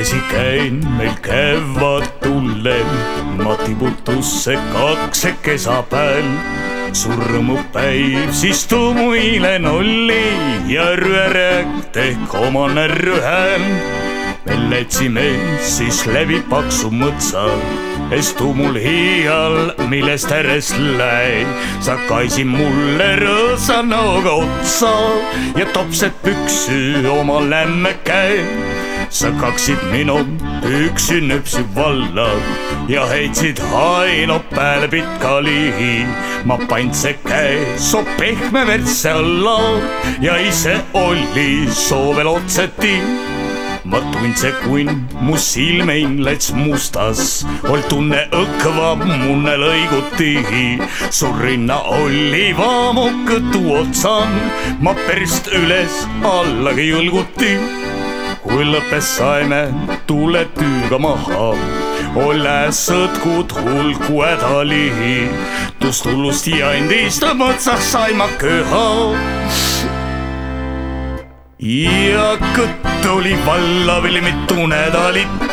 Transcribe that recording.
käsi käin meil kevad tullel, ma tibutusse kaksekesa peal. surmupäiv, siis tumuilen olli ja rüärek tehk omane rühel. me läksime siis läbi paksu mõtsa, es tumul hiial, millest äärest läi. sa kaisid mulle rõõsa näoga otsa ja topsed püksü oma lämme käi sa kaksid minu püksi nüpsi valla ja heitsid haino peale pikka lihi. ma panin see käe so pehme vertse alla ja ise oli soo veel otseti ma tundsin, kui mu silmein läts mustas, ol tunne õkva munne lõiguti. su rinna oli vaamukõtu otsan, ma perst üles allagi julguti kui lõppes saime tuletüüga maha. ole sõtkud hulku hädalihi, tust hullust jandist mõtsas sai ma köha. ja kõtt oli valla veel mitu nädalit